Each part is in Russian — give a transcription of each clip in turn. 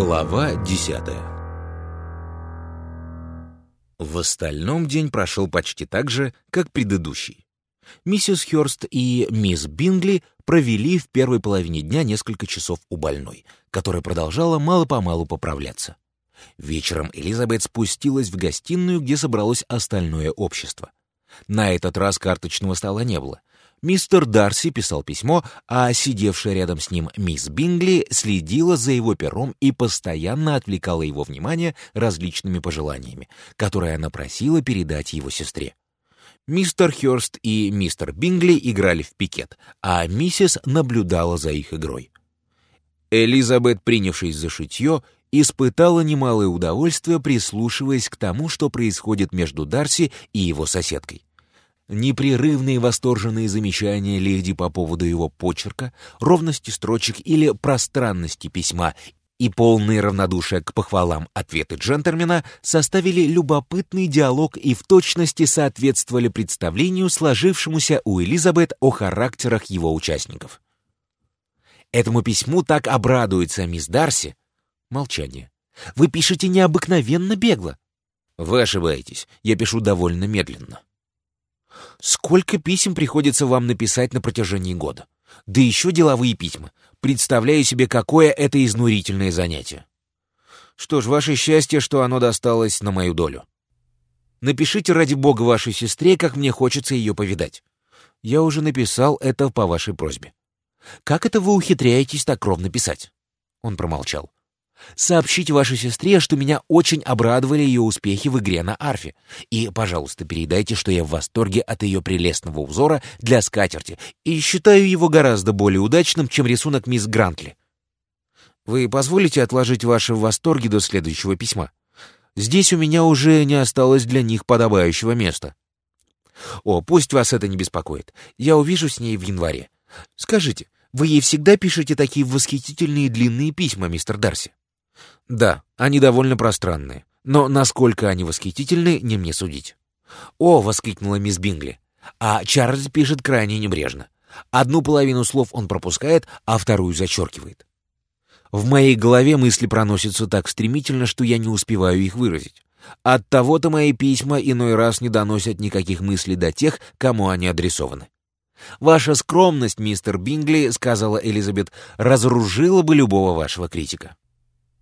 Глава десятая В остальном день прошел почти так же, как предыдущий. Миссис Хёрст и мисс Бингли провели в первой половине дня несколько часов у больной, которая продолжала мало-помалу поправляться. Вечером Элизабет спустилась в гостиную, где собралось остальное общество. На этот раз карточного стола не было. Мистер Дарси писал письмо, а сидевшая рядом с ним мисс Бингли следила за его пером и постоянно отвлекала его внимание различными пожеланиями, которые она просила передать его сестре. Мистер Хёрст и мистер Бингли играли в пикет, а миссис наблюдала за их игрой. Элизабет, принявшись за шитье, испытала немалое удовольствие, прислушиваясь к тому, что происходит между Дарси и его соседкой. Непрерывные восторженные замечания леди по поводу его почерка, ровности строчек или пространности письма и полное равнодушие к похвалам ответы джентльмена составили любопытный диалог и в точности соответствовали представлению, сложившемуся у Элизабет о характерах его участников. Этому письму так обрадуется мисс Дарси. Молчание. Вы пишете необыкновенно бегло. Вы ошибаетесь. Я пишу довольно медленно. Сколько писем приходится вам написать на протяжении года? Да еще деловые письма. Представляю себе, какое это изнурительное занятие. Что ж, ваше счастье, что оно досталось на мою долю. Напишите ради бога вашей сестре, как мне хочется ее повидать. Я уже написал это по вашей просьбе. Как это вы ухитряетесь так ровно писать? Он промолчал. Сообщите вашей сестре, что меня очень обрадовали ее успехи в игре на арфе. И, пожалуйста, передайте, что я в восторге от ее прелестного узора для скатерти и считаю его гораздо более удачным, чем рисунок мисс Грантли. Вы позволите отложить ваши восторги до следующего письма? Здесь у меня уже не осталось для них подобающего места. О, пусть вас это не беспокоит. Я увижу с ней в январе. Скажите, вы ей всегда пишете такие восхитительные длинные письма, мистер Дарси? Да, они довольно пространные, но насколько они восхитительны, не мне судить. «О!» — воскликнула мисс Бингли. А Чарльз пишет крайне небрежно. Одну половину слов он пропускает, а вторую зачеркивает. В моей голове мысли проносятся так стремительно, что я не успеваю их выразить. От того-то мои письма иной раз не доносят никаких мыслей до тех, кому они адресованы. «Ваша скромность, мистер Бингли, — сказала Элизабет, — разоружила бы любого вашего критика».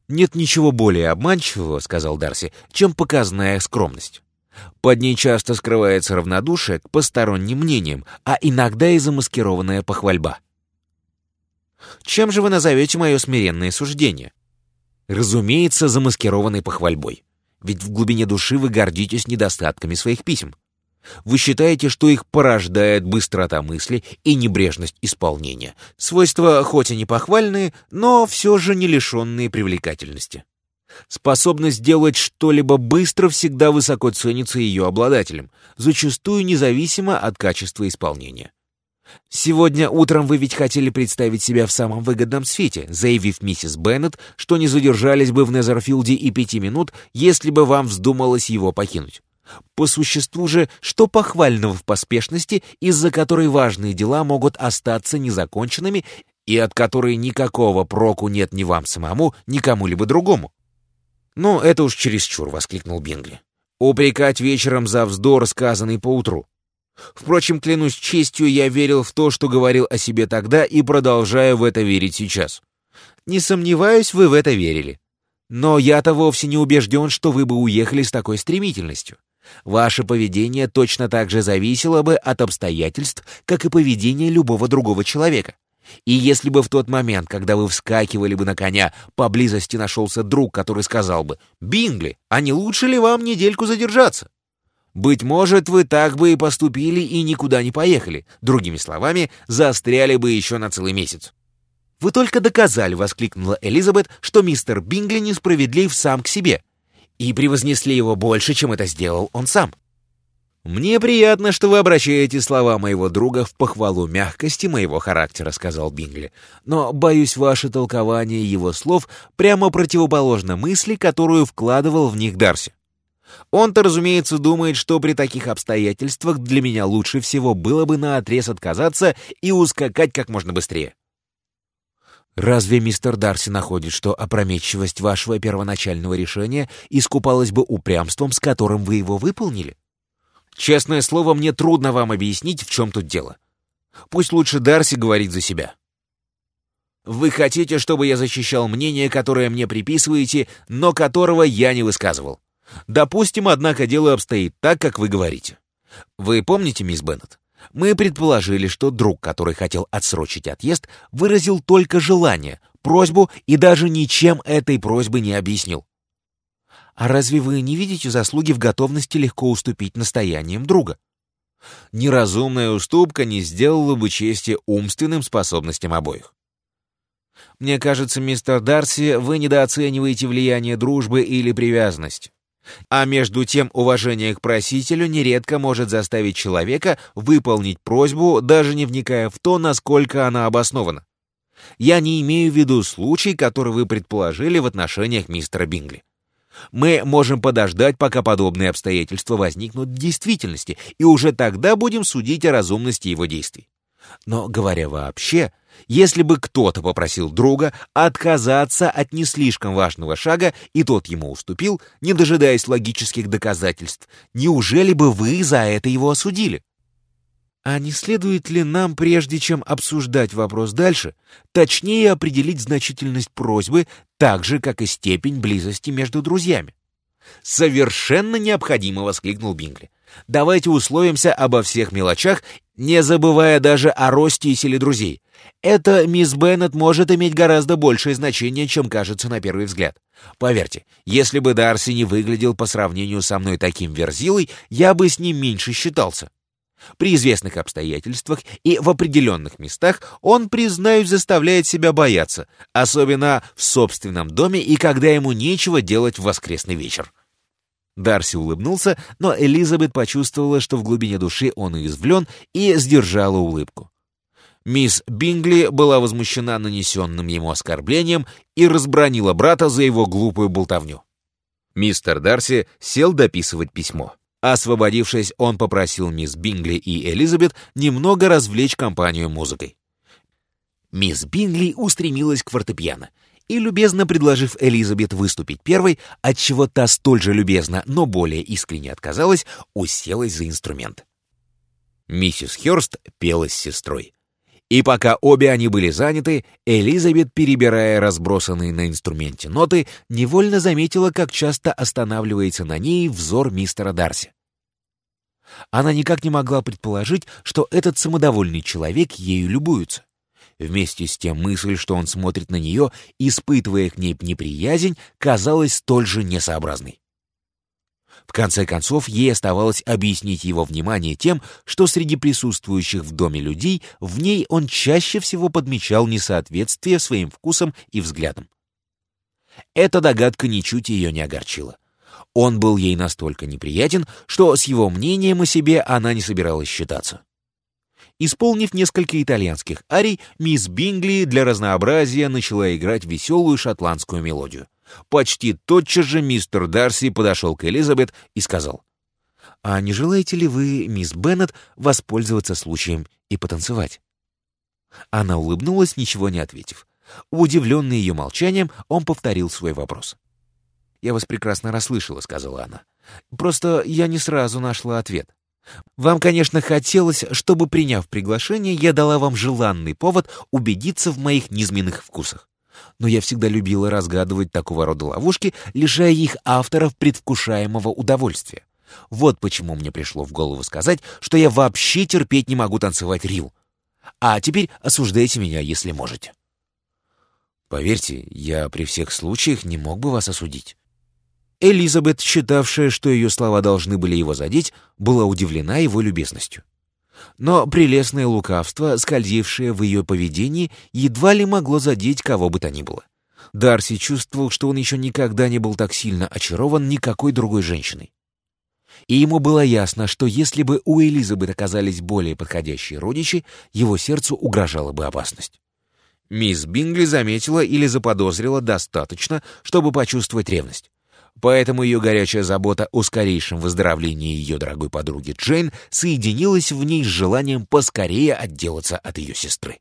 «Нет ничего более обманчивого, — сказал Дарси, — чем показная скромность. Под ней часто скрывается равнодушие к посторонним мнениям, а иногда и замаскированная похвальба. Чем же вы назовете мое смиренное суждение? Разумеется, замаскированной похвальбой. Ведь в глубине души вы гордитесь недостатками своих писем. Вы считаете, что их порождает быстрота мысли и небрежность исполнения, свойства хоть и не похвальные, но все же не лишенные привлекательности. Способность делать что-либо быстро всегда высоко ценится ее обладателем, зачастую независимо от качества исполнения. «Сегодня утром вы ведь хотели представить себя в самом выгодном свете», заявив миссис Беннет, что не задержались бы в Незерфилде и пяти минут, если бы вам вздумалось его покинуть. По существу же, что похвального в поспешности, из-за которой важные дела могут остаться незаконченными и от которой никакого проку нет ни вам самому, ни кому-либо другому. «Ну, это уж чересчур», — воскликнул Бингли. «Упрекать вечером за вздор, сказанный поутру. Впрочем, клянусь честью, я верил в то, что говорил о себе тогда, и продолжаю в это верить сейчас. Не сомневаюсь, вы в это верили. Но я-то вовсе не убежден, что вы бы уехали с такой стремительностью. Ваше поведение точно так же зависело бы от обстоятельств, как и поведение любого другого человека. И если бы в тот момент, когда вы вскакивали бы на коня, поблизости нашелся друг, который сказал бы «Бингли, а не лучше ли вам недельку задержаться?» Быть может, вы так бы и поступили и никуда не поехали. Другими словами, застряли бы еще на целый месяц. «Вы только доказали», — воскликнула Элизабет, «что мистер Бингли несправедлив сам к себе, и превознесли его больше, чем это сделал он сам. «Мне приятно, что вы обращаете слова моего друга в похвалу мягкости моего характера», — сказал Бингли. «Но, боюсь, ваше толкование его слов прямо противоположно мысли, которую вкладывал в них Дарси. Он-то, разумеется, думает, что при таких обстоятельствах для меня лучше всего было бы наотрез отказаться и ускакать как можно быстрее. Разве мистер Дарси находит, что опрометчивость вашего первоначального решения искупалась бы упрямством, с которым вы его выполнили? Честное слово, мне трудно вам объяснить, в чем тут дело. Пусть лучше Дарси говорит за себя. Вы хотите, чтобы я защищал мнение, которое мне приписываете, но которого я не высказывал. Допустим, однако, дело обстоит так, как вы говорите. Вы помните, мисс Беннет? Мы предположили, что друг, который хотел отсрочить отъезд, выразил только желание, просьбу и даже ничем этой просьбы не объяснил. А разве вы не видите заслуги в готовности легко уступить настояниям друга? Неразумная уступка не сделала бы чести умственным способностям обоих. Мне кажется, мистер Дарси, вы недооцениваете влияние дружбы или привязанности. А между тем уважение к просителю нередко может заставить человека выполнить просьбу, даже не вникая в то, насколько она обоснована. Я не имею в виду случай, который вы предположили в отношениях мистера Бингли. Мы можем подождать, пока подобные обстоятельства возникнут в действительности, и уже тогда будем судить о разумности его действий. Но, говоря вообще, если бы кто-то попросил друга отказаться от не слишком важного шага, и тот ему уступил, не дожидаясь логических доказательств, неужели бы вы за это его осудили? А не следует ли нам, прежде чем обсуждать вопрос дальше, точнее определить значительность просьбы, так же, как и степень близости между друзьями? «Совершенно необходимо!» — воскликнул Бингли. «Давайте условимся обо всех мелочах, не забывая даже о росте и силе друзей. Это мисс Беннет может иметь гораздо большее значение, чем кажется на первый взгляд. Поверьте, если бы Дарси не выглядел по сравнению со мной таким верзилой, я бы с ним меньше считался. При известных обстоятельствах и в определенных местах он, признаюсь, заставляет себя бояться, особенно в собственном доме и когда ему нечего делать в воскресный вечер. Дарси улыбнулся, но Элизабет почувствовала, что в глубине души он уязвлен, и сдержала улыбку. Мисс Бингли была возмущена нанесенным ему оскорблением и разбронила брата за его глупую болтовню. Мистер Дарси сел дописывать письмо. Освободившись, он попросил мисс Бингли и Элизабет немного развлечь компанию музыкой. Мисс Бингли устремилась к фортепиано и, любезно предложив Элизабет выступить первой, отчего та столь же любезно, но более искренне отказалась, уселась за инструмент. Миссис Хёрст пела с сестрой. И пока обе они были заняты, Элизабет, перебирая разбросанные на инструменте ноты, невольно заметила, как часто останавливается на ней взор мистера Дарси. Она никак не могла предположить, что этот самодовольный человек ею любуется. Вместе с тем мысль, что он смотрит на нее, испытывая к ней неприязнь, казалась столь же несообразной. В конце концов, ей оставалось объяснить его внимание тем, что среди присутствующих в доме людей в ней он чаще всего подмечал несоответствие своим вкусам и взглядам. Эта догадка ничуть ее не огорчила. Он был ей настолько неприятен, что с его мнением о себе она не собиралась считаться. Исполнив несколько итальянских арий, мисс Бингли для разнообразия начала играть веселую шотландскую мелодию. Почти тотчас же мистер Дарси подошел к Элизабет и сказал, «А не желаете ли вы, мисс Беннет, воспользоваться случаем и потанцевать?» Она улыбнулась, ничего не ответив. Удивленный ее молчанием, он повторил свой вопрос. «Я вас прекрасно расслышала», — сказала она. «Просто я не сразу нашла ответ. Вам, конечно, хотелось, чтобы, приняв приглашение, я дала вам желанный повод убедиться в моих низменных вкусах но я всегда любила разгадывать такого рода ловушки, лишая их авторов предвкушаемого удовольствия. Вот почему мне пришло в голову сказать, что я вообще терпеть не могу танцевать рил. А теперь осуждайте меня, если можете. Поверьте, я при всех случаях не мог бы вас осудить. Элизабет, считавшая, что ее слова должны были его задеть, была удивлена его любезностью. Но прелестное лукавство, скользившее в ее поведении, едва ли могло задеть кого бы то ни было. Дарси чувствовал, что он еще никогда не был так сильно очарован никакой другой женщиной. И ему было ясно, что если бы у Элизабет оказались более подходящие родичи, его сердцу угрожала бы опасность. Мисс Бингли заметила или заподозрила достаточно, чтобы почувствовать ревность. Поэтому ее горячая забота о скорейшем выздоровлении ее дорогой подруги Джейн соединилась в ней с желанием поскорее отделаться от ее сестры.